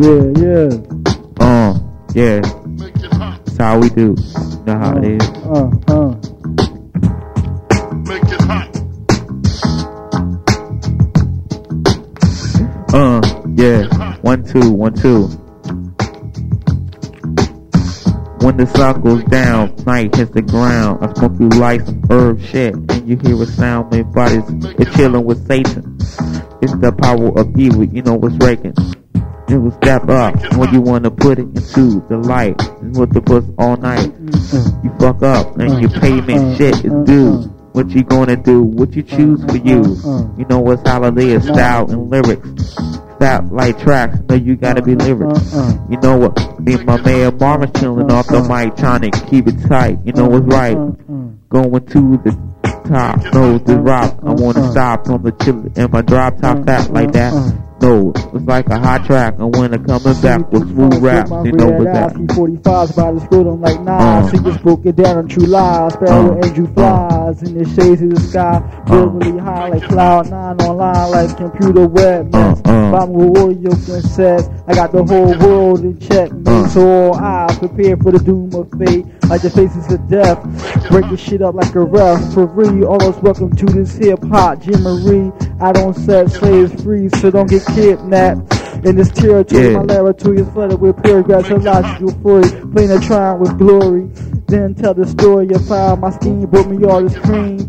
Yeah, yeah. Uh, yeah. That's how we do. You know how it is. Uh, uh. Uh, yeah. One, two, one, two. When the sun goes down, night hits the ground. I smoke you like some herb shit, and you hear a sound. My bodies are chilling with Satan. It's the power of evil, you know what's raking. It will step up when you wanna put it into the light. And with the bus all night, you fuck up and your payment shit is due. What you gonna do? What you choose for you? You know what's is style and lyrics. Stop like tracks, no you gotta be lyrics. You know what? Me and my man Marvin chilling off the mic, trying to keep it tight. You know what's right? Going to the top, no the rock. I wanna stop on the chill and my drop top fat like that. No, it's like a hot track. And when it coming back with smooth rap, you know what that. P45s by the school, I'm like, nah. Uh. Singers broke it down on true lies. Sparrow Uh. angel flies in the shades of the sky. Really high like cloud nine online like computer web. Uh, uh. I'm a warrior princess. I got the whole world in check. Uh. So all eyes prepare for the doom of fate. Like the faces of death. Break the shit up like a ref. For free, all us welcome to this hip hop. Jim Marie. I don't set slaves free, so don't get kidnapped. In this territory, Yeah. my laboratory is flooded with paragraphs of logical Freud. Playing a triumph with glory. Then tell the story of how my scheme brought me all this cream.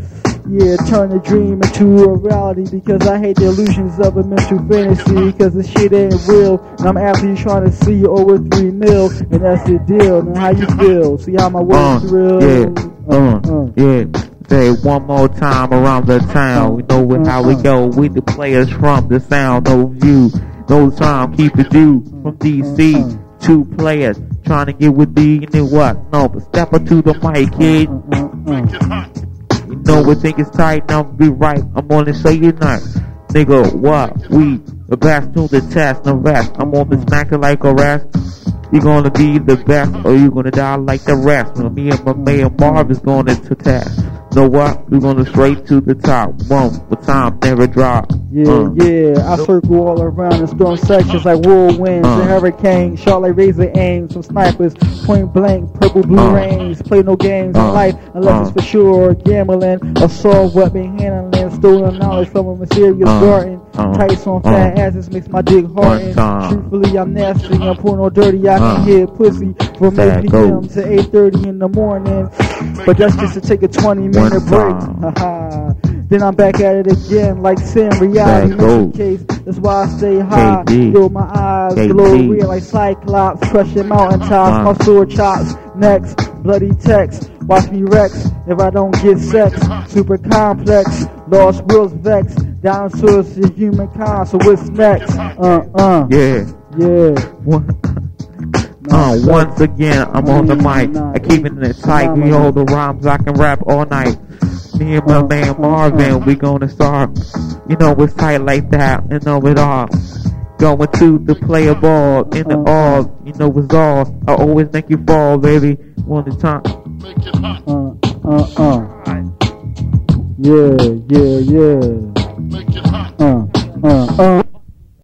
Yeah, turn a dream into a reality because I hate the illusions of a mental fantasy because the shit ain't real. And I'm actually trying to see you over three mil, and that's the deal. Now, how you feel? See how my Uh, words real? yeah, uh, yeah. One more time around the town. We know how we go. We the players from the sound. No view, no time. Keep it due from DC. Two players trying to get with D. and know what? No, but step up to the mic, kid. You know we think it's tight. Now be right. I'm gonna say you not. Nigga, what? We the best to the test, no rest. I'm on the smacker like a rest. You gonna be the best or you gonna die like the rest. Me and my man Marv is gonna test. Know what? We gonna straight to the top. One with time never drop. Yeah, Uh. yeah, I circle all around and storm sections like whirlwinds Uh. and hurricanes. Charlotte like razor aim, some snipers, point blank, purple blue Uh. rains. Play no games in life unless it's for sure. Gambling, assault, weapon handling, stolen knowledge from a mysterious Uh. garden. Tights on fat asses makes my dick harden. Truthfully, I'm nasty, I'm porno dirty. I can hit pussy from That 8 p.m. goes. to 8:30 in the morning. But that's just to take a 20 minute One break. Then I'm back at it again, like Sam reality case. That's why I stay high. KD. Yo, my eyes glow real like Cyclops, crushing mountaintops. Uh. My sword chops, next bloody text. Watch me Rex if I don't get sex. Super complex, lost wills vex. Dinosaurs to humankind, so what's next? Uh, uh, Yeah. yeah. Uh, once again, I'm on the mic. I keep it in it tight. We hold the rhymes. I can rap all night. Me and my man Marvin, we gonna start. You know, it's tight like that. You know it all. Going to the player ball in the all. You know it's all. I always make you fall, baby. One at a time. Uh, uh, uh. Yeah, yeah, yeah. Uh, uh, uh.